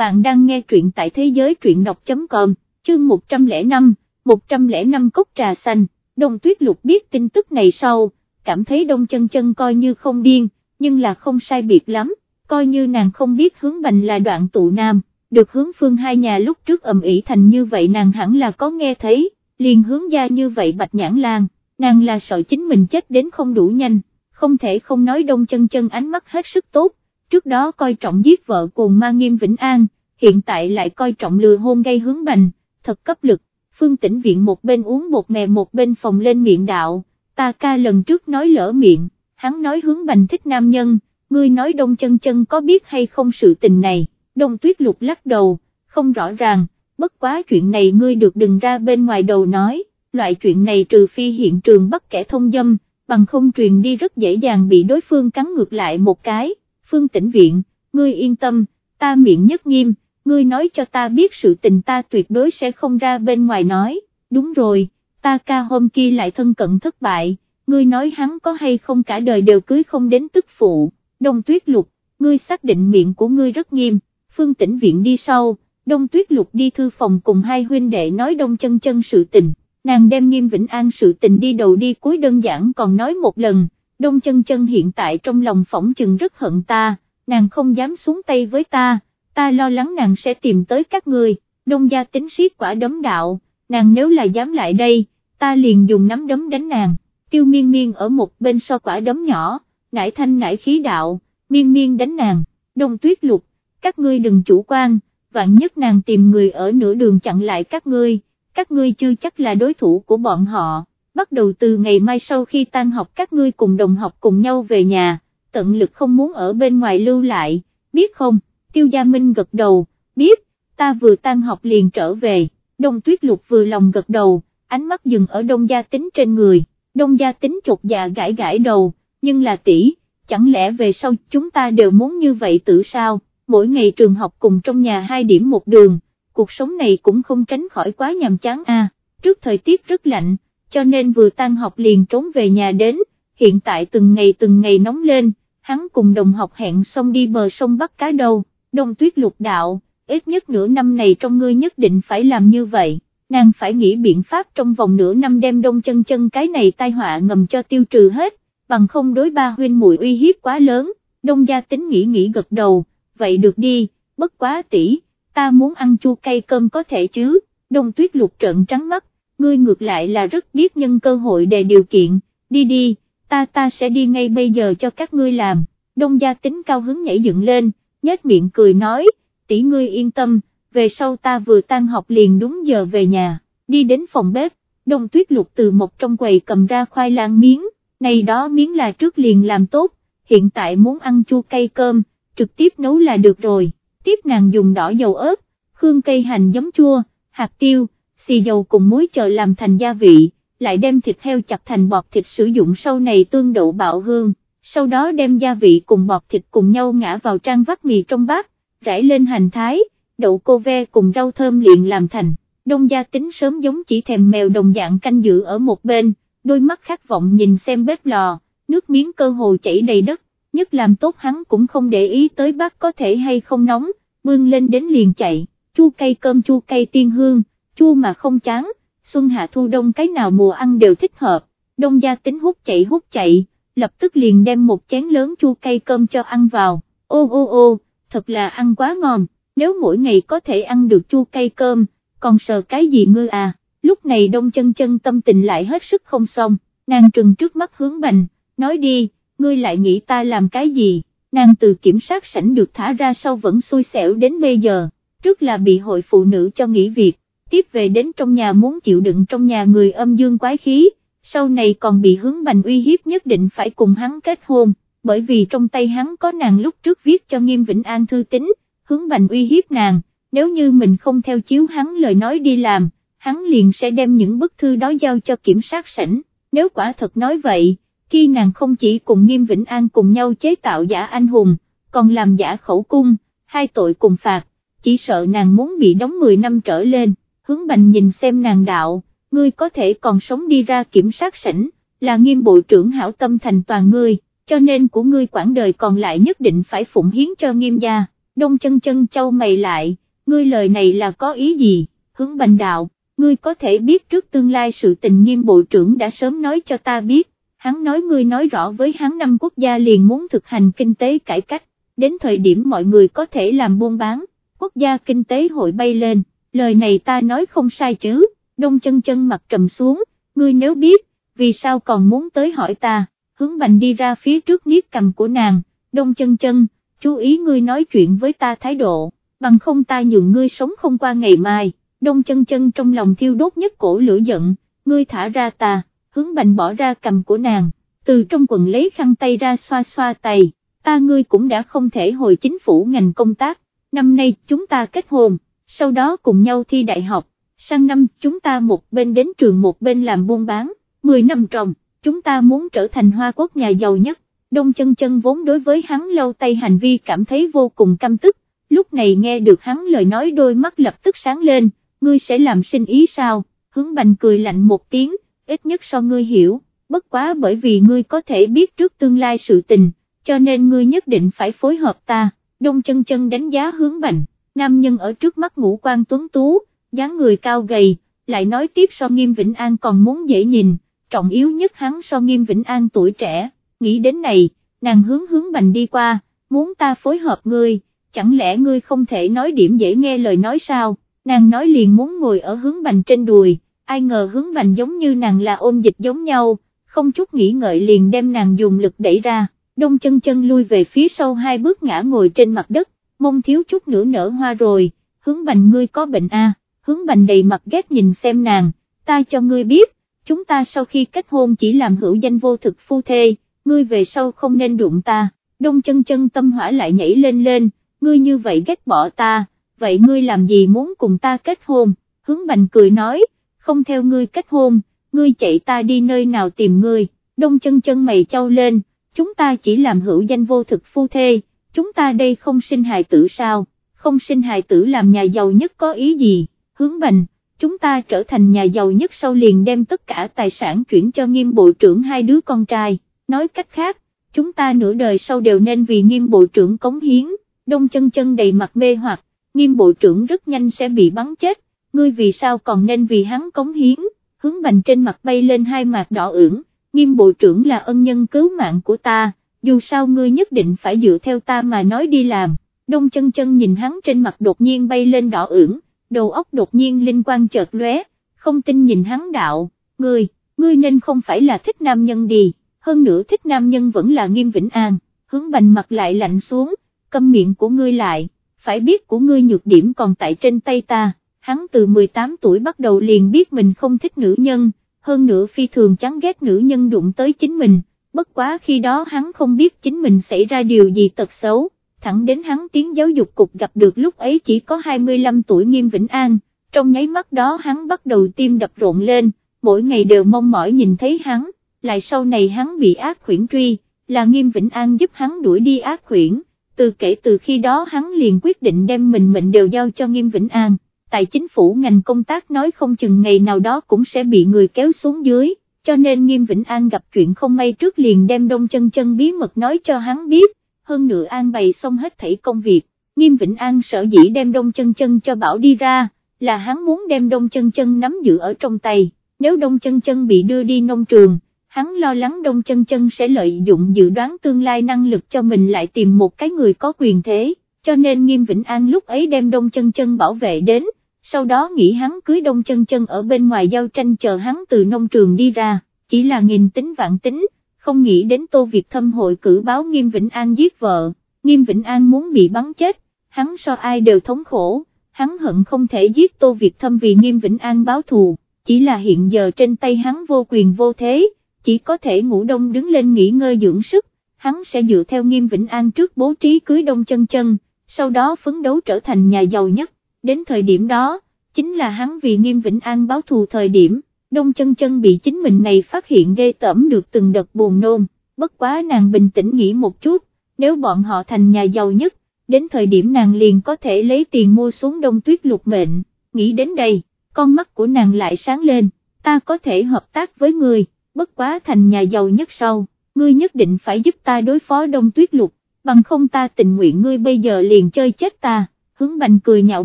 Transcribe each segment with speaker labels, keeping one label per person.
Speaker 1: bạn đang nghe truyện tại thế giới truyện đọc.com, chương 105, 105 cốc trà xanh, đông tuyết lục biết tin tức này sau, cảm thấy đông chân chân coi như không điên, nhưng là không sai biệt lắm, coi như nàng không biết hướng bành là đoạn tụ nam, được hướng phương hai nhà lúc trước ầm ĩ thành như vậy nàng hẳn là có nghe thấy, liền hướng gia như vậy bạch nhãn lan, nàng là sợ chính mình chết đến không đủ nhanh, không thể không nói đông chân chân ánh mắt hết sức tốt, trước đó coi trọng giết vợ cùng ma nghiêm Vĩnh An, hiện tại lại coi trọng lừa hôn gây hướng bành, thật cấp lực, phương tĩnh viện một bên uống bột mè một bên phòng lên miệng đạo, ta ca lần trước nói lỡ miệng, hắn nói hướng bành thích nam nhân, ngươi nói đông chân chân có biết hay không sự tình này, đông tuyết lục lắc đầu, không rõ ràng, bất quá chuyện này ngươi được đừng ra bên ngoài đầu nói, loại chuyện này trừ phi hiện trường bắt kẻ thông dâm, bằng không truyền đi rất dễ dàng bị đối phương cắn ngược lại một cái, phương tĩnh viện, ngươi yên tâm, ta miệng nhất nghiêm, ngươi nói cho ta biết sự tình ta tuyệt đối sẽ không ra bên ngoài nói, đúng rồi, ta ca hôm kia lại thân cận thất bại, ngươi nói hắn có hay không cả đời đều cưới không đến tức phụ, đông tuyết lục, ngươi xác định miệng của ngươi rất nghiêm, phương tĩnh viện đi sau, đông tuyết lục đi thư phòng cùng hai huynh đệ nói đông chân chân sự tình, nàng đem nghiêm vĩnh an sự tình đi đầu đi cuối đơn giản còn nói một lần, đông chân chân hiện tại trong lòng phỏng chừng rất hận ta, nàng không dám xuống tay với ta, ta lo lắng nàng sẽ tìm tới các người, đông gia tính siết quả đấm đạo, nàng nếu là dám lại đây, ta liền dùng nắm đấm đánh nàng, tiêu miên miên ở một bên so quả đấm nhỏ, nải thanh nải khí đạo, miên miên đánh nàng, đông tuyết lục, các ngươi đừng chủ quan, vạn nhất nàng tìm người ở nửa đường chặn lại các ngươi, các ngươi chưa chắc là đối thủ của bọn họ, bắt đầu từ ngày mai sau khi tan học các ngươi cùng đồng học cùng nhau về nhà, tận lực không muốn ở bên ngoài lưu lại, biết không, tiêu gia minh gật đầu, biết, ta vừa tan học liền trở về, đông tuyết lục vừa lòng gật đầu, ánh mắt dừng ở đông gia tính trên người, đông gia tính chột dạ gãi gãi đầu, nhưng là tỷ, chẳng lẽ về sau chúng ta đều muốn như vậy tự sao, mỗi ngày trường học cùng trong nhà hai điểm một đường, cuộc sống này cũng không tránh khỏi quá nhàm chán a. trước thời tiết rất lạnh, cho nên vừa tan học liền trốn về nhà đến, hiện tại từng ngày từng ngày nóng lên, hắn cùng đồng học hẹn xong đi bờ sông bắt cá đâu, đông tuyết lục đạo, ít nhất nửa năm này trong ngươi nhất định phải làm như vậy, nàng phải nghĩ biện pháp trong vòng nửa năm đem đông chân chân cái này tai họa ngầm cho tiêu trừ hết, bằng không đối ba huynh muội uy hiếp quá lớn, đông gia tính nghĩ nghĩ gật đầu, vậy được đi, bất quá tỷ, ta muốn ăn chua cay cơm có thể chứ, đông tuyết lục trợn trắng mắt, ngươi ngược lại là rất biết nhân cơ hội để điều kiện, đi đi, ta ta sẽ đi ngay bây giờ cho các ngươi làm, đông gia tính cao hứng nhảy dựng lên, nhếch miệng cười nói, tỷ ngươi yên tâm, về sau ta vừa tan học liền đúng giờ về nhà, đi đến phòng bếp, đông tuyết lục từ một trong quầy cầm ra khoai lang miếng, này đó miếng là trước liền làm tốt, hiện tại muốn ăn chua cay cơm, trực tiếp nấu là được rồi, tiếp nàng dùng đỏ dầu ớt, khương cây hành giấm chua, hạt tiêu, xì dầu cùng muối chờ làm thành gia vị, lại đem thịt heo chặt thành bọt thịt sử dụng sau này tương đậu bạo hương, sau đó đem gia vị cùng bọt thịt cùng nhau ngã vào trang vắt mì trong bát, rải lên hành thái, đậu cô ve cùng rau thơm liền làm thành, đông gia tính sớm giống chỉ thèm mèo đồng dạng canh giữ ở một bên, đôi mắt khát vọng nhìn xem bếp lò, nước miếng cơ hồ chảy đầy đất, nhất làm tốt hắn cũng không để ý tới bát có thể hay không nóng, bươn lên đến liền chạy, chua cây cơm chua cây tiên hương, chua mà không chán, xuân hạ thu đông cái nào mùa ăn đều thích hợp, đông gia tính hút chạy hút chạy, lập tức liền đem một chén lớn chua cây cơm cho ăn vào, ô ô ô, thật là ăn quá ngon, nếu mỗi ngày có thể ăn được chua cây cơm, còn sợ cái gì ngư à, lúc này đông chân chân tâm tình lại hết sức không xong, nàng trừng trước mắt hướng bành, nói đi, ngươi lại nghĩ ta làm cái gì, nàng từ kiểm sát sảnh được thả ra sau vẫn xui xẻo đến bây giờ, trước là bị hội phụ nữ cho nghỉ việc, tiếp về đến trong nhà muốn chịu đựng trong nhà người âm dương quái khí, sau này còn bị hướng bành uy hiếp nhất định phải cùng hắn kết hôn, bởi vì trong tay hắn có nàng lúc trước viết cho nghiêm Vĩnh An thư tín, hướng bành uy hiếp nàng, nếu như mình không theo chiếu hắn lời nói đi làm, hắn liền sẽ đem những bức thư đó giao cho kiểm sát sảnh, nếu quả thật nói vậy, khi nàng không chỉ cùng nghiêm Vĩnh An cùng nhau chế tạo giả anh hùng, còn làm giả khẩu cung, hai tội cùng phạt, chỉ sợ nàng muốn bị đóng 10 năm trở lên, hướng bành nhìn xem nàng đạo, ngươi có thể còn sống đi ra kiểm sát sảnh, là nghiêm bộ trưởng hảo tâm thành toàn ngươi, cho nên của ngươi quãng đời còn lại nhất định phải phụng hiến cho nghiêm gia. Đông chân chân châu mày lại, ngươi lời này là có ý gì, hướng bành đạo, ngươi có thể biết trước tương lai sự tình nghiêm bộ trưởng đã sớm nói cho ta biết, hắn nói ngươi nói rõ với hắn năm quốc gia liền muốn thực hành kinh tế cải cách, đến thời điểm mọi người có thể làm buôn bán, quốc gia kinh tế hội bay lên, lời này ta nói không sai chứ, đông chân chân mặt trầm xuống, ngươi nếu biết, vì sao còn muốn tới hỏi ta, hướng bành đi ra phía trước niết cầm của nàng, đông chân chân, chú ý ngươi nói chuyện với ta thái độ, bằng không ta nhường ngươi sống không qua ngày mai, đông chân chân trong lòng thiêu đốt nhất cổ lửa giận, ngươi thả ra ta, hướng bành bỏ ra cầm của nàng, từ trong quần lấy khăn tay ra xoa xoa tay, ta ngươi cũng đã không thể hồi chính phủ ngành công tác, năm nay chúng ta kết hôn, sau đó cùng nhau thi đại học, sang năm chúng ta một bên đến trường một bên làm buôn bán, 10 năm trồng, chúng ta muốn trở thành hoa quốc nhà giàu nhất, đông chân chân vốn đối với hắn lâu tay hành vi cảm thấy vô cùng căm tức, lúc này nghe được hắn lời nói đôi mắt lập tức sáng lên, ngươi sẽ làm sinh ý sao, hướng bành cười lạnh một tiếng, ít nhất so ngươi hiểu, bất quá bởi vì ngươi có thể biết trước tương lai sự tình, cho nên ngươi nhất định phải phối hợp ta, đông chân chân đánh giá hướng bành, nam nhân ở trước mắt ngũ quan tuấn tú, dáng người cao gầy, lại nói tiếp so nghiêm Vĩnh An còn muốn dễ nhìn, trọng yếu nhất hắn so nghiêm Vĩnh An tuổi trẻ, nghĩ đến này, nàng hướng hướng bành đi qua, muốn ta phối hợp ngươi, chẳng lẽ ngươi không thể nói điểm dễ nghe lời nói sao, nàng nói liền muốn ngồi ở hướng bành trên đùi, ai ngờ hướng bành giống như nàng là ôn dịch giống nhau, không chút nghĩ ngợi liền đem nàng dùng lực đẩy ra, đông chân chân lui về phía sau hai bước ngã ngồi trên mặt đất, mông thiếu chút nữa nở hoa rồi, hướng bành ngươi có bệnh a à? hướng bành đầy mặt ghét nhìn xem nàng, ta cho ngươi biết, chúng ta sau khi kết hôn chỉ làm hữu danh vô thực phu thê, ngươi về sau không nên đụng ta, đông chân chân tâm hỏa lại nhảy lên lên, ngươi như vậy ghét bỏ ta, vậy ngươi làm gì muốn cùng ta kết hôn, hướng bành cười nói, không theo ngươi kết hôn, ngươi chạy ta đi nơi nào tìm ngươi, đông chân chân mày trao lên, chúng ta chỉ làm hữu danh vô thực phu thê, chúng ta đây không sinh hài tử sao, không sinh hài tử làm nhà giàu nhất có ý gì, hướng bành, chúng ta trở thành nhà giàu nhất sau liền đem tất cả tài sản chuyển cho nghiêm bộ trưởng hai đứa con trai, nói cách khác, chúng ta nửa đời sau đều nên vì nghiêm bộ trưởng cống hiến, đông chân chân đầy mặt mê hoặc, nghiêm bộ trưởng rất nhanh sẽ bị bắn chết, ngươi vì sao còn nên vì hắn cống hiến, hướng bành trên mặt bay lên hai mặt đỏ ửng, nghiêm bộ trưởng là ân nhân cứu mạng của ta, dù sao ngươi nhất định phải dựa theo ta mà nói đi làm, đông chân chân nhìn hắn trên mặt đột nhiên bay lên đỏ ửng, đầu óc đột nhiên linh quang chợt lóe, không tin nhìn hắn đạo, ngươi, ngươi nên không phải là thích nam nhân đi, hơn nữa thích nam nhân vẫn là nghiêm vĩnh an, hướng bành mặt lại lạnh xuống, câm miệng của ngươi lại, phải biết của ngươi nhược điểm còn tại trên tay ta, hắn từ 18 tuổi bắt đầu liền biết mình không thích nữ nhân, hơn nữa phi thường chán ghét nữ nhân đụng tới chính mình, bất quá khi đó hắn không biết chính mình xảy ra điều gì tật xấu thẳng đến hắn tiến giáo dục cục gặp được lúc ấy chỉ có 25 tuổi Nghiêm Vĩnh An, trong nháy mắt đó hắn bắt đầu tim đập rộn lên, mỗi ngày đều mong mỏi nhìn thấy hắn, lại sau này hắn bị ác khuyển truy, là Nghiêm Vĩnh An giúp hắn đuổi đi ác khuyển, từ kể từ khi đó hắn liền quyết định đem mình mệnh đều giao cho Nghiêm Vĩnh An, tại chính phủ ngành công tác nói không chừng ngày nào đó cũng sẽ bị người kéo xuống dưới. Cho nên Nghiêm Vĩnh An gặp chuyện không may trước liền đem đông chân chân bí mật nói cho hắn biết, hơn nữa an bày xong hết thảy công việc, nghiêm Vĩnh An sở dĩ đem đông chân chân cho bảo đi ra, là hắn muốn đem đông chân chân nắm giữ ở trong tay, nếu đông chân chân bị đưa đi nông trường, hắn lo lắng đông chân chân sẽ lợi dụng dự đoán tương lai năng lực cho mình lại tìm một cái người có quyền thế, cho nên nghiêm Vĩnh An lúc ấy đem đông chân chân bảo vệ đến, sau đó nghĩ hắn cưới đông chân chân ở bên ngoài giao tranh chờ hắn từ nông trường đi ra, chỉ là nghìn tính vạn tính không nghĩ đến Tô Việt Thâm hội cử báo Nghiêm Vĩnh An giết vợ, Nghiêm Vĩnh An muốn bị bắn chết, hắn so ai đều thống khổ, hắn hận không thể giết Tô Việt Thâm vì Nghiêm Vĩnh An báo thù, chỉ là hiện giờ trên tay hắn vô quyền vô thế, chỉ có thể ngủ đông đứng lên nghỉ ngơi dưỡng sức, hắn sẽ dựa theo Nghiêm Vĩnh An trước bố trí cưới đông chân chân, sau đó phấn đấu trở thành nhà giàu nhất, đến thời điểm đó, chính là hắn vì Nghiêm Vĩnh An báo thù thời điểm đông chân chân bị chính mình này phát hiện ghê tởm được từng đợt buồn nôn, bất quá nàng bình tĩnh nghĩ một chút, nếu bọn họ thành nhà giàu nhất, đến thời điểm nàng liền có thể lấy tiền mua xuống đông tuyết lục mệnh, nghĩ đến đây, con mắt của nàng lại sáng lên, ta có thể hợp tác với người, bất quá thành nhà giàu nhất sau, ngươi nhất định phải giúp ta đối phó đông tuyết lục, bằng không ta tình nguyện ngươi bây giờ liền chơi chết ta, hướng bành cười nhạo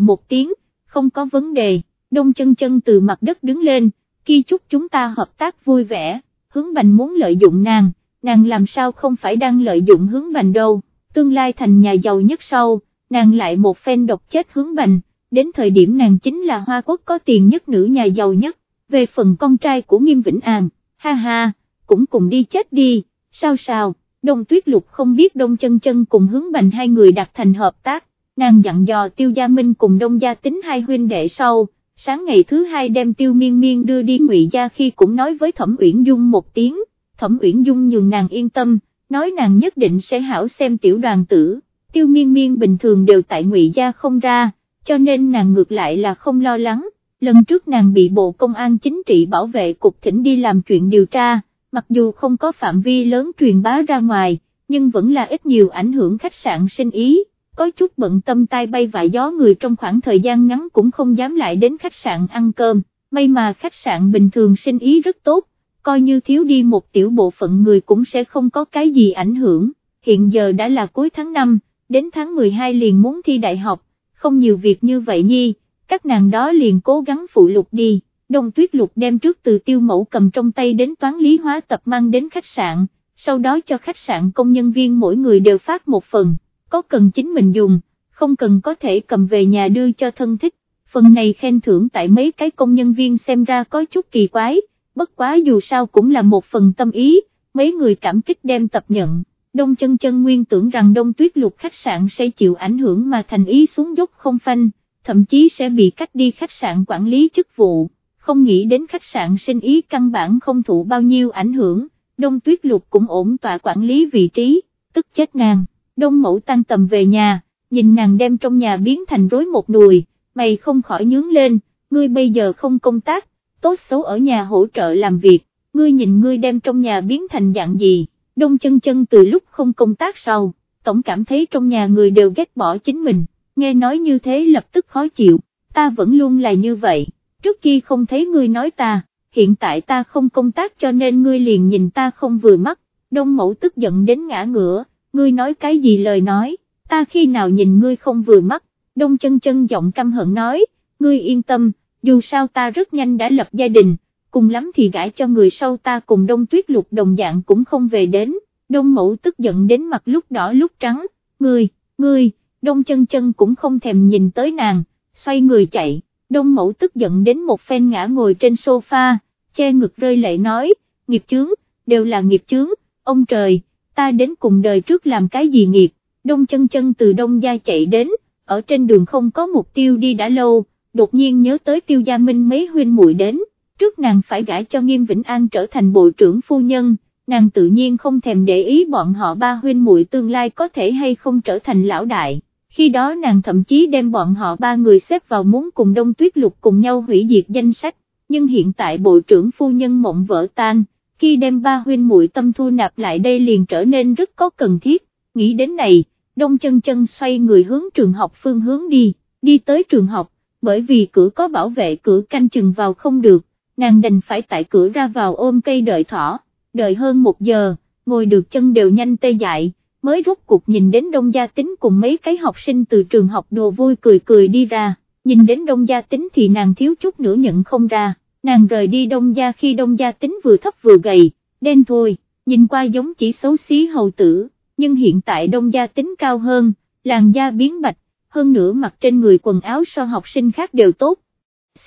Speaker 1: một tiếng, không có vấn đề, đông chân chân từ mặt đất đứng lên, khi chúc chúng ta hợp tác vui vẻ, hướng bành muốn lợi dụng nàng, nàng làm sao không phải đang lợi dụng hướng bành đâu, tương lai thành nhà giàu nhất sau, nàng lại một phen độc chết hướng bành, đến thời điểm nàng chính là hoa quốc có tiền nhất nữ nhà giàu nhất, về phần con trai của Nghiêm Vĩnh An, ha ha, cũng cùng đi chết đi, sao sao, đông tuyết lục không biết đông chân chân cùng hướng bành hai người đạt thành hợp tác, nàng dặn dò tiêu gia minh cùng đông gia tính hai huynh đệ sau, sáng ngày thứ hai đem tiêu miên miên đưa đi ngụy gia khi cũng nói với thẩm uyển dung một tiếng, thẩm uyển dung nhường nàng yên tâm, nói nàng nhất định sẽ hảo xem tiểu đoàn tử, tiêu miên miên bình thường đều tại ngụy gia không ra, cho nên nàng ngược lại là không lo lắng, lần trước nàng bị bộ công an chính trị bảo vệ cục thỉnh đi làm chuyện điều tra, mặc dù không có phạm vi lớn truyền bá ra ngoài, nhưng vẫn là ít nhiều ảnh hưởng khách sạn sinh ý, có chút bận tâm tai bay vạ gió người trong khoảng thời gian ngắn cũng không dám lại đến khách sạn ăn cơm, may mà khách sạn bình thường sinh ý rất tốt, coi như thiếu đi một tiểu bộ phận người cũng sẽ không có cái gì ảnh hưởng, hiện giờ đã là cuối tháng 5, đến tháng 12 liền muốn thi đại học, không nhiều việc như vậy nhi, các nàng đó liền cố gắng phụ lục đi, đông tuyết lục đem trước từ tiêu mẫu cầm trong tay đến toán lý hóa tập mang đến khách sạn, sau đó cho khách sạn công nhân viên mỗi người đều phát một phần, có cần chính mình dùng, không cần có thể cầm về nhà đưa cho thân thích, phần này khen thưởng tại mấy cái công nhân viên xem ra có chút kỳ quái, bất quá dù sao cũng là một phần tâm ý, mấy người cảm kích đem tập nhận. Đông chân chân nguyên tưởng rằng đông tuyết lục khách sạn sẽ chịu ảnh hưởng mà thành ý xuống dốc không phanh, thậm chí sẽ bị cách đi khách sạn quản lý chức vụ, không nghĩ đến khách sạn sinh ý căn bản không thụ bao nhiêu ảnh hưởng, đông tuyết lục cũng ổn tọa quản lý vị trí, tức chết nàng, đông mẫu tăng tầm về nhà, nhìn nàng đem trong nhà biến thành rối một nùi, mày không khỏi nhướng lên, ngươi bây giờ không công tác, tốt xấu ở nhà hỗ trợ làm việc, ngươi nhìn ngươi đem trong nhà biến thành dạng gì đông chân chân từ lúc không công tác sau, tổng cảm thấy trong nhà người đều ghét bỏ chính mình, nghe nói như thế lập tức khó chịu, ta vẫn luôn là như vậy, trước kia không thấy ngươi nói ta, hiện tại ta không công tác cho nên ngươi liền nhìn ta không vừa mắt, đông mẫu tức giận đến ngã ngửa, ngươi nói cái gì lời nói, ta khi nào nhìn ngươi không vừa mắt, đông chân chân giọng căm hận nói, ngươi yên tâm, dù sao ta rất nhanh đã lập gia đình cùng lắm thì gãi cho người sau ta cùng đông tuyết lục đồng dạng cũng không về đến, đông mẫu tức giận đến mặt lúc đỏ lúc trắng, ngươi, ngươi, đông chân chân cũng không thèm nhìn tới nàng, xoay người chạy, đông mẫu tức giận đến một phen ngã ngồi trên sofa, che ngực rơi lệ nói, nghiệp chướng, đều là nghiệp chướng, ông trời, ta đến cùng đời trước làm cái gì nghiệt, đông chân chân từ đông gia chạy đến, ở trên đường không có mục tiêu đi đã lâu, đột nhiên nhớ tới tiêu gia minh mấy huynh muội đến trước nàng phải gãi cho Nghiêm Vĩnh An trở thành bộ trưởng phu nhân, nàng tự nhiên không thèm để ý bọn họ ba huynh muội tương lai có thể hay không trở thành lão đại, khi đó nàng thậm chí đem bọn họ ba người xếp vào muốn cùng Đông Tuyết Lục cùng nhau hủy diệt danh sách, nhưng hiện tại bộ trưởng phu nhân mộng vỡ tan, khi đem ba huynh muội tâm thu nạp lại đây liền trở nên rất có cần thiết, nghĩ đến này, Đông chân chân xoay người hướng trường học phương hướng đi, đi tới trường học, bởi vì cửa có bảo vệ cửa canh chừng vào không được nàng đành phải tại cửa ra vào ôm cây đợi thỏ, đợi hơn một giờ, ngồi được chân đều nhanh tê dại, mới rút cuộc nhìn đến đông gia tính cùng mấy cái học sinh từ trường học đồ vui cười cười đi ra, nhìn đến đông gia tính thì nàng thiếu chút nữa nhận không ra, nàng rời đi đông gia khi đông gia tính vừa thấp vừa gầy, đen thôi, nhìn qua giống chỉ xấu xí hầu tử, nhưng hiện tại đông gia tính cao hơn, làn da biến bạch, hơn nữa mặc trên người quần áo so học sinh khác đều tốt,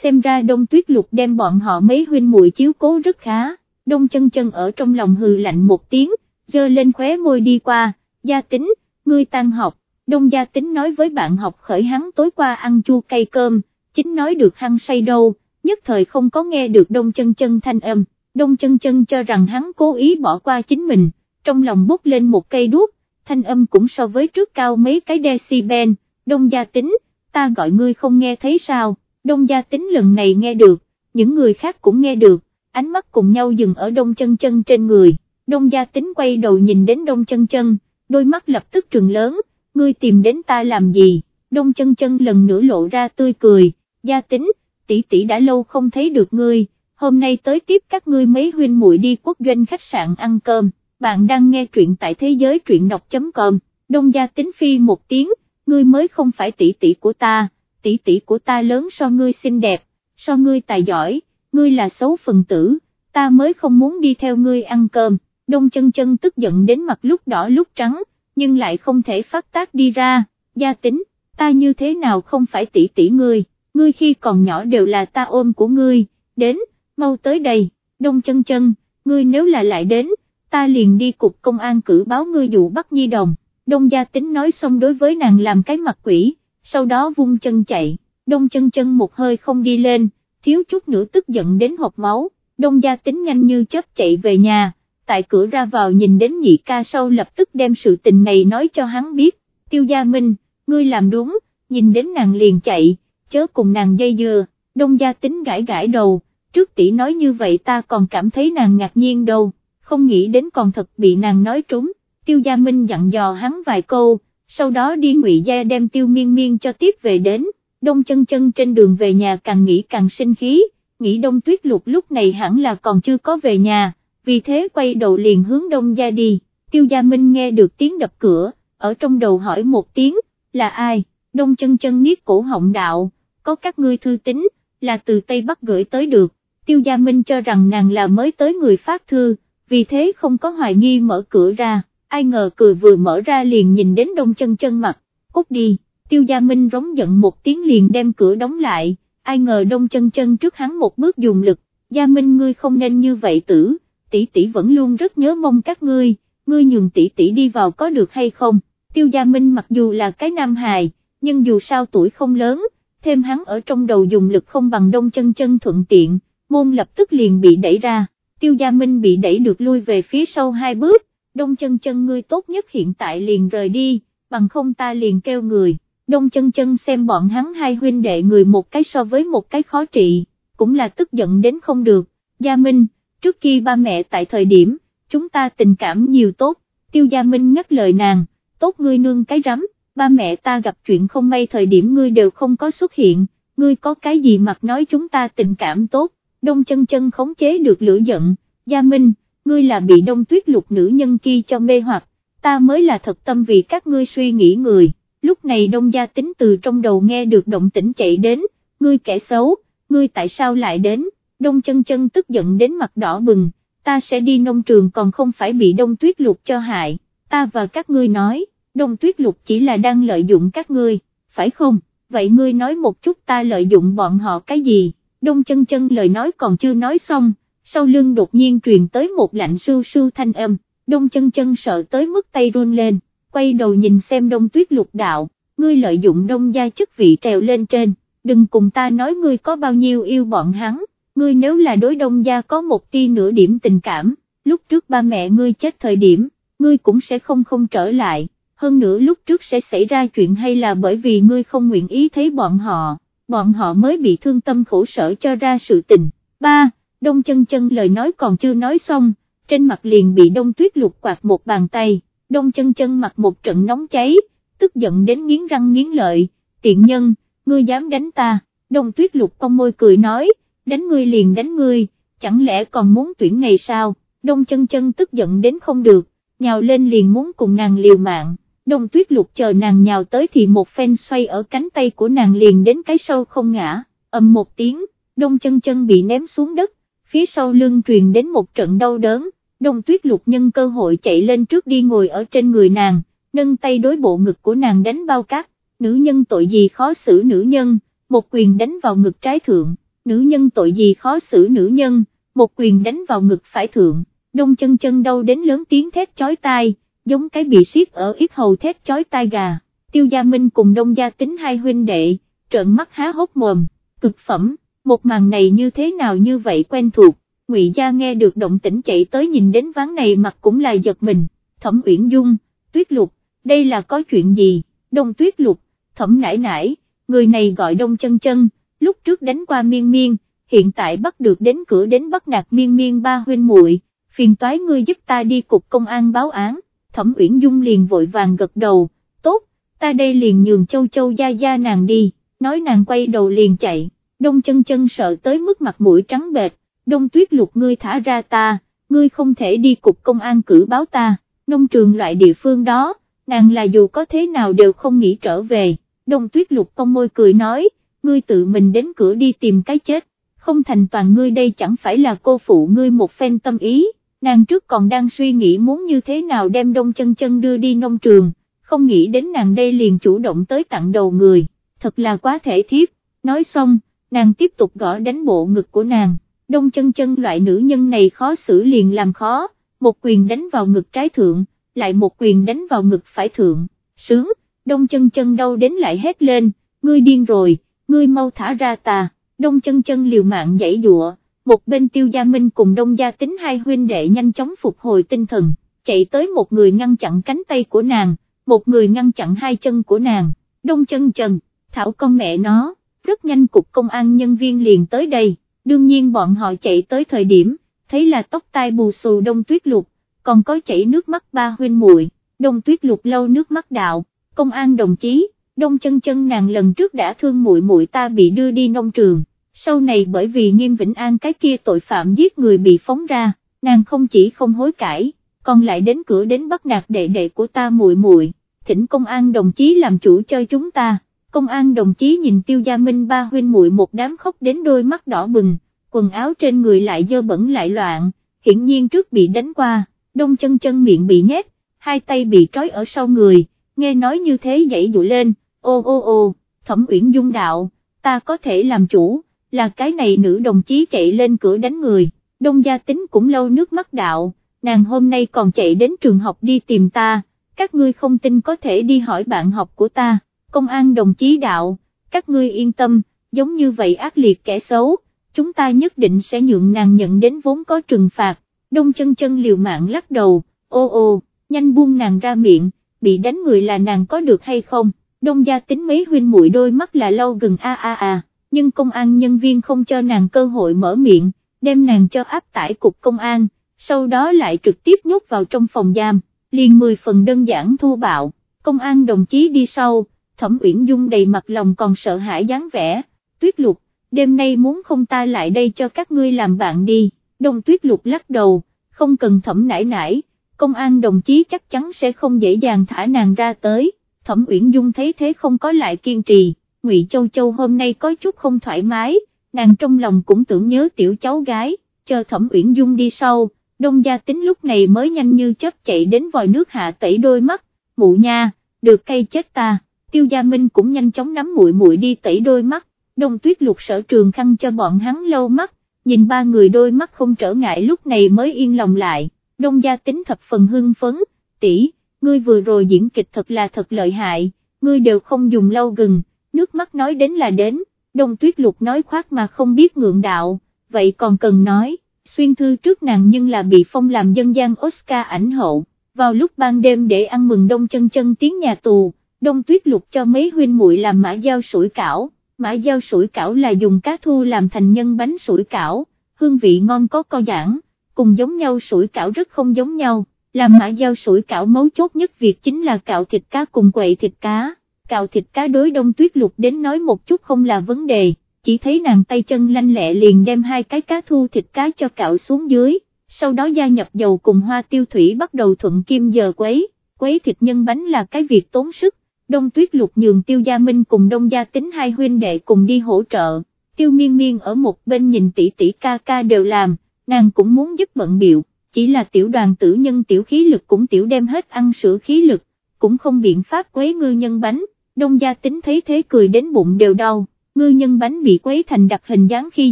Speaker 1: xem ra đông tuyết lục đem bọn họ mấy huynh muội chiếu cố rất khá, đông chân chân ở trong lòng hừ lạnh một tiếng, dơ lên khóe môi đi qua, gia tính, ngươi tan học, đông gia tính nói với bạn học khởi hắn tối qua ăn chua cay cơm, chính nói được hăng say đâu, nhất thời không có nghe được đông chân chân thanh âm, đông chân chân cho rằng hắn cố ý bỏ qua chính mình, trong lòng bút lên một cây đuốc, thanh âm cũng so với trước cao mấy cái decibel, đông gia tính, ta gọi ngươi không nghe thấy sao? Đông gia tính lần này nghe được, những người khác cũng nghe được, ánh mắt cùng nhau dừng ở đông chân chân trên người, đông gia tính quay đầu nhìn đến đông chân chân, đôi mắt lập tức trừng lớn, ngươi tìm đến ta làm gì, đông chân chân lần nữa lộ ra tươi cười, gia tính, tỷ tỷ đã lâu không thấy được ngươi, hôm nay tới tiếp các ngươi mấy huynh muội đi quốc doanh khách sạn ăn cơm, bạn đang nghe truyện tại thế giới truyện đọc.com. đông gia tính phi một tiếng, ngươi mới không phải tỷ tỷ của ta, tỷ tỷ của ta lớn so ngươi xinh đẹp, so ngươi tài giỏi, ngươi là xấu phần tử, ta mới không muốn đi theo ngươi ăn cơm, đông chân chân tức giận đến mặt lúc đỏ lúc trắng, nhưng lại không thể phát tác đi ra, gia tính, ta như thế nào không phải tỷ tỷ ngươi, ngươi khi còn nhỏ đều là ta ôm của ngươi, đến, mau tới đây, đông chân chân, ngươi nếu là lại đến, ta liền đi cục công an cử báo ngươi dụ bắt nhi đồng, đông gia tính nói xong đối với nàng làm cái mặt quỷ, sau đó vung chân chạy, đông chân chân một hơi không đi lên, thiếu chút nữa tức giận đến hộp máu, đông gia tính nhanh như chớp chạy về nhà, tại cửa ra vào nhìn đến nhị ca sau lập tức đem sự tình này nói cho hắn biết, tiêu gia minh, ngươi làm đúng, nhìn đến nàng liền chạy, chớ cùng nàng dây dưa, đông gia tính gãi gãi đầu, trước tỷ nói như vậy ta còn cảm thấy nàng ngạc nhiên đâu, không nghĩ đến còn thật bị nàng nói trúng, tiêu gia minh dặn dò hắn vài câu, sau đó đi ngụy gia đem tiêu miên miên cho tiếp về đến, đông chân chân trên đường về nhà càng nghĩ càng sinh khí, nghĩ đông tuyết lục lúc này hẳn là còn chưa có về nhà, vì thế quay đầu liền hướng đông gia đi, tiêu gia minh nghe được tiếng đập cửa, ở trong đầu hỏi một tiếng, là ai, đông chân chân niết cổ họng đạo, có các ngươi thư tính, là từ Tây Bắc gửi tới được, tiêu gia minh cho rằng nàng là mới tới người phát thư, vì thế không có hoài nghi mở cửa ra, ai ngờ cười vừa mở ra liền nhìn đến đông chân chân mặt, cút đi, tiêu gia minh rống giận một tiếng liền đem cửa đóng lại, ai ngờ đông chân chân trước hắn một bước dùng lực, gia minh ngươi không nên như vậy tử, tỷ tỷ vẫn luôn rất nhớ mong các ngươi, ngươi nhường tỷ tỷ đi vào có được hay không, tiêu gia minh mặc dù là cái nam hài, nhưng dù sao tuổi không lớn, thêm hắn ở trong đầu dùng lực không bằng đông chân chân thuận tiện, môn lập tức liền bị đẩy ra, tiêu gia minh bị đẩy được lui về phía sau hai bước, đông chân chân ngươi tốt nhất hiện tại liền rời đi, bằng không ta liền kêu người, đông chân chân xem bọn hắn hai huynh đệ người một cái so với một cái khó trị, cũng là tức giận đến không được, gia minh, trước khi ba mẹ tại thời điểm, chúng ta tình cảm nhiều tốt, tiêu gia minh ngắt lời nàng, tốt ngươi nương cái rắm, ba mẹ ta gặp chuyện không may thời điểm ngươi đều không có xuất hiện, ngươi có cái gì mặt nói chúng ta tình cảm tốt, đông chân chân khống chế được lửa giận, gia minh, ngươi là bị đông tuyết lục nữ nhân kia cho mê hoặc, ta mới là thật tâm vì các ngươi suy nghĩ người, lúc này đông gia tính từ trong đầu nghe được động tĩnh chạy đến, ngươi kẻ xấu, ngươi tại sao lại đến, đông chân chân tức giận đến mặt đỏ bừng, ta sẽ đi nông trường còn không phải bị đông tuyết lục cho hại, ta và các ngươi nói, đông tuyết lục chỉ là đang lợi dụng các ngươi, phải không, vậy ngươi nói một chút ta lợi dụng bọn họ cái gì, đông chân chân lời nói còn chưa nói xong, sau lưng đột nhiên truyền tới một lạnh sưu sưu thanh âm, đông chân chân sợ tới mức tay run lên, quay đầu nhìn xem đông tuyết lục đạo, ngươi lợi dụng đông gia chức vị trèo lên trên, đừng cùng ta nói ngươi có bao nhiêu yêu bọn hắn, ngươi nếu là đối đông gia có một tia nửa điểm tình cảm, lúc trước ba mẹ ngươi chết thời điểm, ngươi cũng sẽ không không trở lại, hơn nữa lúc trước sẽ xảy ra chuyện hay là bởi vì ngươi không nguyện ý thấy bọn họ, bọn họ mới bị thương tâm khổ sở cho ra sự tình. Ba, Đông chân chân lời nói còn chưa nói xong, trên mặt liền bị đông tuyết lục quạt một bàn tay, đông chân chân mặt một trận nóng cháy, tức giận đến nghiến răng nghiến lợi, tiện nhân, ngươi dám đánh ta, đông tuyết lục con môi cười nói, đánh ngươi liền đánh ngươi, chẳng lẽ còn muốn tuyển ngày sao, đông chân chân tức giận đến không được, nhào lên liền muốn cùng nàng liều mạng, đông tuyết lục chờ nàng nhào tới thì một phen xoay ở cánh tay của nàng liền đến cái sâu không ngã, ầm một tiếng, đông chân chân bị ném xuống đất, phía sau lưng truyền đến một trận đau đớn, đông tuyết lục nhân cơ hội chạy lên trước đi ngồi ở trên người nàng, nâng tay đối bộ ngực của nàng đánh bao cát, nữ nhân tội gì khó xử nữ nhân, một quyền đánh vào ngực trái thượng, nữ nhân tội gì khó xử nữ nhân, một quyền đánh vào ngực phải thượng, đông chân chân đau đến lớn tiếng thét chói tai, giống cái bị siết ở ít hầu thét chói tai gà, tiêu gia minh cùng đông gia tính hai huynh đệ, trợn mắt há hốc mồm, cực phẩm một màn này như thế nào như vậy quen thuộc, Ngụy Gia nghe được động tĩnh chạy tới nhìn đến ván này mặt cũng là giật mình, Thẩm Uyển Dung, Tuyết Lục, đây là có chuyện gì, Đông Tuyết Lục, Thẩm nải nải, người này gọi Đông Chân Chân, lúc trước đánh qua miên miên, hiện tại bắt được đến cửa đến bắt nạt miên miên ba huynh muội, phiền toái ngươi giúp ta đi cục công an báo án, Thẩm Uyển Dung liền vội vàng gật đầu, tốt, ta đây liền nhường châu châu gia gia nàng đi, nói nàng quay đầu liền chạy đông chân chân sợ tới mức mặt mũi trắng bệt. đông tuyết lục ngươi thả ra ta, ngươi không thể đi cục công an cử báo ta, nông trường loại địa phương đó, nàng là dù có thế nào đều không nghĩ trở về, đông tuyết lục cong môi cười nói, ngươi tự mình đến cửa đi tìm cái chết, không thành toàn ngươi đây chẳng phải là cô phụ ngươi một phen tâm ý, nàng trước còn đang suy nghĩ muốn như thế nào đem đông chân chân đưa đi nông trường, không nghĩ đến nàng đây liền chủ động tới tặng đầu người, thật là quá thể thiếp, nói xong, nàng tiếp tục gõ đánh bộ ngực của nàng, đông chân chân loại nữ nhân này khó xử liền làm khó, một quyền đánh vào ngực trái thượng, lại một quyền đánh vào ngực phải thượng, sướng, đông chân chân đau đến lại hét lên, ngươi điên rồi, ngươi mau thả ra ta, đông chân chân liều mạng dãy dụa, một bên tiêu gia minh cùng đông gia tính hai huynh đệ nhanh chóng phục hồi tinh thần, chạy tới một người ngăn chặn cánh tay của nàng, một người ngăn chặn hai chân của nàng, đông chân trần thảo con mẹ nó, rất nhanh cục công an nhân viên liền tới đây, đương nhiên bọn họ chạy tới thời điểm, thấy là tóc tai bù xù đông tuyết lục, còn có chảy nước mắt ba huynh muội, đông tuyết lục lâu nước mắt đạo, công an đồng chí, đông chân chân nàng lần trước đã thương muội muội ta bị đưa đi nông trường, sau này bởi vì nghiêm vĩnh an cái kia tội phạm giết người bị phóng ra, nàng không chỉ không hối cải, còn lại đến cửa đến bắt nạt đệ đệ của ta muội muội, thỉnh công an đồng chí làm chủ cho chúng ta. Công an đồng chí nhìn tiêu gia minh ba huynh muội một đám khóc đến đôi mắt đỏ bừng, quần áo trên người lại dơ bẩn lại loạn, hiển nhiên trước bị đánh qua, đông chân chân miệng bị nhét, hai tay bị trói ở sau người, nghe nói như thế dậy dụ lên, ô ô ô, thẩm uyển dung đạo, ta có thể làm chủ, là cái này nữ đồng chí chạy lên cửa đánh người, đông gia tính cũng lâu nước mắt đạo, nàng hôm nay còn chạy đến trường học đi tìm ta, các ngươi không tin có thể đi hỏi bạn học của ta, công an đồng chí đạo, các ngươi yên tâm, giống như vậy ác liệt kẻ xấu, chúng ta nhất định sẽ nhượng nàng nhận đến vốn có trừng phạt, đông chân chân liều mạng lắc đầu, ô ô, nhanh buông nàng ra miệng, bị đánh người là nàng có được hay không, đông gia tính mấy huynh muội đôi mắt là lâu gần a a a, nhưng công an nhân viên không cho nàng cơ hội mở miệng, đem nàng cho áp tải cục công an, sau đó lại trực tiếp nhốt vào trong phòng giam, liền 10 phần đơn giản thu bạo, công an đồng chí đi sau, thẩm uyển dung đầy mặt lòng còn sợ hãi dáng vẻ, tuyết lục, đêm nay muốn không ta lại đây cho các ngươi làm bạn đi, đông tuyết lục lắc đầu, không cần thẩm nải nải, công an đồng chí chắc chắn sẽ không dễ dàng thả nàng ra tới, thẩm uyển dung thấy thế không có lại kiên trì, ngụy Châu Châu hôm nay có chút không thoải mái, nàng trong lòng cũng tưởng nhớ tiểu cháu gái, chờ thẩm uyển dung đi sau, đông gia tính lúc này mới nhanh như chớp chạy đến vòi nước hạ tẩy đôi mắt, mụ nha, được cây chết ta, tiêu gia minh cũng nhanh chóng nắm muội muội đi tẩy đôi mắt, đông tuyết lục sở trường khăn cho bọn hắn lâu mắt, nhìn ba người đôi mắt không trở ngại lúc này mới yên lòng lại, đông gia tính thập phần hưng phấn, tỷ, ngươi vừa rồi diễn kịch thật là thật lợi hại, ngươi đều không dùng lâu gừng, nước mắt nói đến là đến, đông tuyết lục nói khoác mà không biết ngượng đạo, vậy còn cần nói, xuyên thư trước nàng nhưng là bị phong làm dân gian Oscar ảnh hậu, vào lúc ban đêm để ăn mừng đông chân chân tiếng nhà tù, đông tuyết lục cho mấy huynh muội làm mã giao sủi cảo mã giao sủi cảo là dùng cá thu làm thành nhân bánh sủi cảo, hương vị ngon có co giãn, cùng giống nhau sủi cảo rất không giống nhau, làm mã giao sủi cảo mấu chốt nhất việc chính là cạo thịt cá cùng quậy thịt cá, cào thịt cá đối đông tuyết lục đến nói một chút không là vấn đề, chỉ thấy nàng tay chân lanh lẹ liền đem hai cái cá thu thịt cá cho cạo xuống dưới, sau đó gia nhập dầu cùng hoa tiêu thủy bắt đầu thuận kim giờ quấy, quấy thịt nhân bánh là cái việc tốn sức, đông tuyết lục nhường tiêu gia minh cùng đông gia tính hai huynh đệ cùng đi hỗ trợ, tiêu miên miên ở một bên nhìn tỷ tỷ ca ca đều làm, nàng cũng muốn giúp bận biệu chỉ là tiểu đoàn tử nhân tiểu khí lực cũng tiểu đem hết ăn sữa khí lực, cũng không biện pháp quấy ngư nhân bánh, đông gia tính thấy thế cười đến bụng đều đau, ngư nhân bánh bị quấy thành đặc hình dáng khi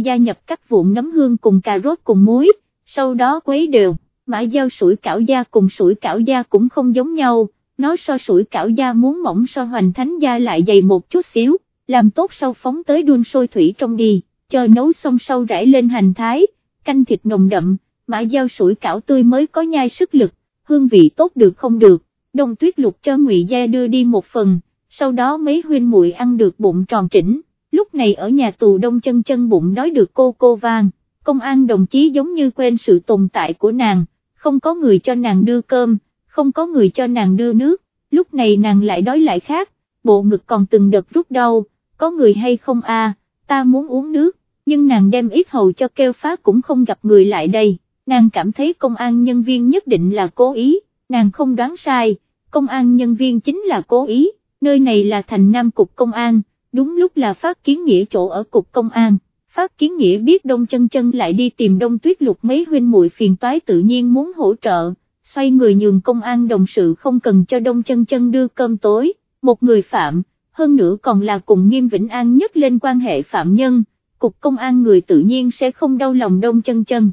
Speaker 1: gia nhập các vụn nấm hương cùng cà rốt cùng muối, sau đó quấy đều, mã giao sủi cảo da cùng sủi cảo da cũng không giống nhau nó so sủi cảo da muốn mỏng so hoành thánh da lại dày một chút xíu, làm tốt sau phóng tới đun sôi thủy trong đi, chờ nấu xong sau rải lên hành thái, canh thịt nồng đậm, mã dao sủi cảo tươi mới có nhai sức lực, hương vị tốt được không được, đông tuyết lục cho ngụy Gia đưa đi một phần, sau đó mấy huynh muội ăn được bụng tròn chỉnh, lúc này ở nhà tù đông chân chân bụng đói được cô cô vang, công an đồng chí giống như quên sự tồn tại của nàng, không có người cho nàng đưa cơm không có người cho nàng đưa nước, lúc này nàng lại đói lại khác, bộ ngực còn từng đợt rút đau, có người hay không a? ta muốn uống nước, nhưng nàng đem ít hầu cho kêu phá cũng không gặp người lại đây, nàng cảm thấy công an nhân viên nhất định là cố ý, nàng không đoán sai, công an nhân viên chính là cố ý, nơi này là thành Nam Cục Công an, đúng lúc là phát kiến nghĩa chỗ ở Cục Công an. Phát kiến nghĩa biết Đông chân chân lại đi tìm Đông Tuyết Lục mấy huynh muội phiền toái tự nhiên muốn hỗ trợ, xoay người nhường công an đồng sự không cần cho Đông chân chân đưa cơm tối, một người phạm, hơn nữa còn là cùng nghiêm Vĩnh An nhất lên quan hệ phạm nhân, cục công an người tự nhiên sẽ không đau lòng Đông chân chân.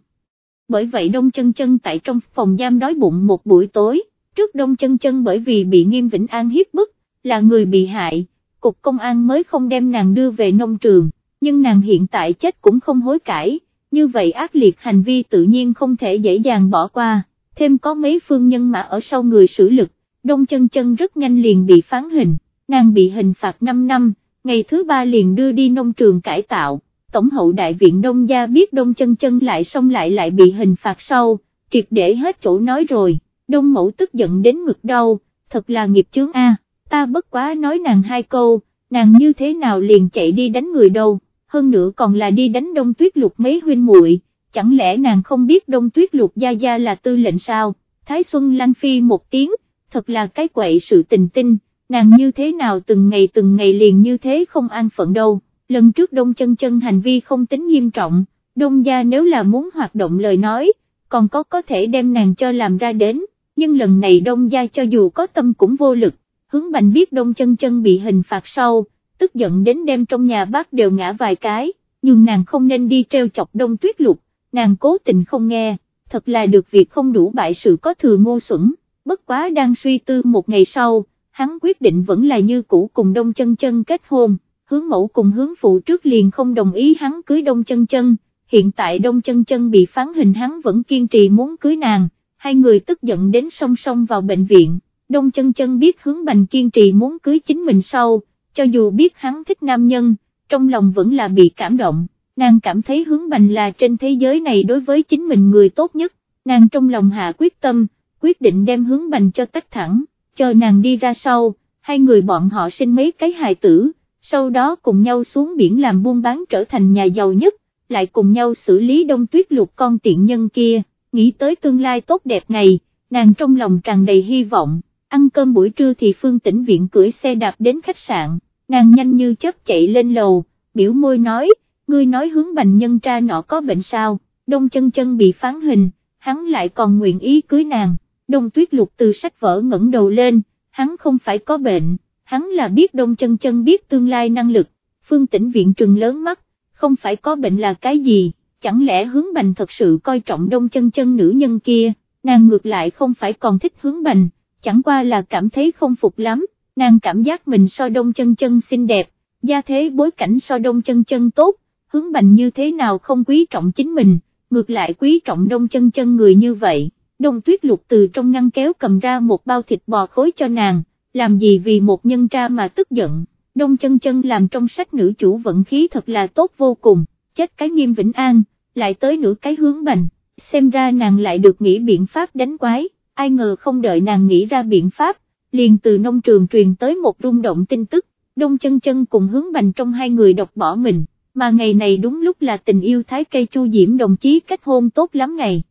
Speaker 1: Bởi vậy Đông chân chân tại trong phòng giam đói bụng một buổi tối, trước Đông chân chân bởi vì bị nghiêm Vĩnh An hiếp bức, là người bị hại, cục công an mới không đem nàng đưa về nông trường, nhưng nàng hiện tại chết cũng không hối cải, như vậy ác liệt hành vi tự nhiên không thể dễ dàng bỏ qua, thêm có mấy phương nhân mà ở sau người xử lực, Đông chân chân rất nhanh liền bị phán hình nàng bị hình phạt 5 năm, ngày thứ ba liền đưa đi nông trường cải tạo, tổng hậu đại viện đông gia biết đông chân chân lại xong lại lại bị hình phạt sau, triệt để hết chỗ nói rồi, đông mẫu tức giận đến ngực đau, thật là nghiệp chướng a ta bất quá nói nàng hai câu, nàng như thế nào liền chạy đi đánh người đâu, hơn nữa còn là đi đánh đông tuyết lục mấy huynh muội, chẳng lẽ nàng không biết đông tuyết lục gia gia là tư lệnh sao, Thái Xuân Lan Phi một tiếng, thật là cái quậy sự tình tinh, nàng như thế nào từng ngày từng ngày liền như thế không an phận đâu, lần trước đông chân chân hành vi không tính nghiêm trọng, đông gia nếu là muốn hoạt động lời nói, còn có có thể đem nàng cho làm ra đến, nhưng lần này đông gia cho dù có tâm cũng vô lực, hướng bành biết đông chân chân bị hình phạt sau, tức giận đến đem trong nhà bác đều ngã vài cái, nhưng nàng không nên đi treo chọc đông tuyết lục, nàng cố tình không nghe, thật là được việc không đủ bại sự có thừa ngô xuẩn, bất quá đang suy tư một ngày sau hắn quyết định vẫn là như cũ cùng đông chân chân kết hôn, hướng mẫu cùng hướng phụ trước liền không đồng ý hắn cưới đông chân chân, hiện tại đông chân chân bị phán hình hắn vẫn kiên trì muốn cưới nàng, hai người tức giận đến song song vào bệnh viện, đông chân chân biết hướng bành kiên trì muốn cưới chính mình sau, cho dù biết hắn thích nam nhân, trong lòng vẫn là bị cảm động, nàng cảm thấy hướng bành là trên thế giới này đối với chính mình người tốt nhất, nàng trong lòng hạ quyết tâm, quyết định đem hướng bành cho tách thẳng chờ nàng đi ra sau, hai người bọn họ sinh mấy cái hài tử, sau đó cùng nhau xuống biển làm buôn bán trở thành nhà giàu nhất, lại cùng nhau xử lý đông tuyết lục con tiện nhân kia, nghĩ tới tương lai tốt đẹp này, nàng trong lòng tràn đầy hy vọng, ăn cơm buổi trưa thì Phương Tĩnh Viện cưỡi xe đạp đến khách sạn, nàng nhanh như chớp chạy lên lầu, biểu môi nói, ngươi nói hướng bành nhân tra nọ có bệnh sao, đông chân chân bị phán hình, hắn lại còn nguyện ý cưới nàng. Đông tuyết lục từ sách vở ngẩng đầu lên, hắn không phải có bệnh, hắn là biết đông chân chân biết tương lai năng lực, phương tĩnh viện trừng lớn mắt, không phải có bệnh là cái gì, chẳng lẽ hướng bành thật sự coi trọng đông chân chân nữ nhân kia, nàng ngược lại không phải còn thích hướng bành, chẳng qua là cảm thấy không phục lắm, nàng cảm giác mình so đông chân chân xinh đẹp, gia thế bối cảnh so đông chân chân tốt, hướng bành như thế nào không quý trọng chính mình, ngược lại quý trọng đông chân chân người như vậy. Đông tuyết lục từ trong ngăn kéo cầm ra một bao thịt bò khối cho nàng, làm gì vì một nhân tra mà tức giận, đông chân chân làm trong sách nữ chủ vận khí thật là tốt vô cùng, chết cái nghiêm vĩnh an, lại tới nửa cái hướng bành, xem ra nàng lại được nghĩ biện pháp đánh quái, ai ngờ không đợi nàng nghĩ ra biện pháp, liền từ nông trường truyền tới một rung động tin tức, đông chân chân cùng hướng bành trong hai người độc bỏ mình, mà ngày này đúng lúc là tình yêu thái cây chu diễm đồng chí kết hôn tốt lắm ngày.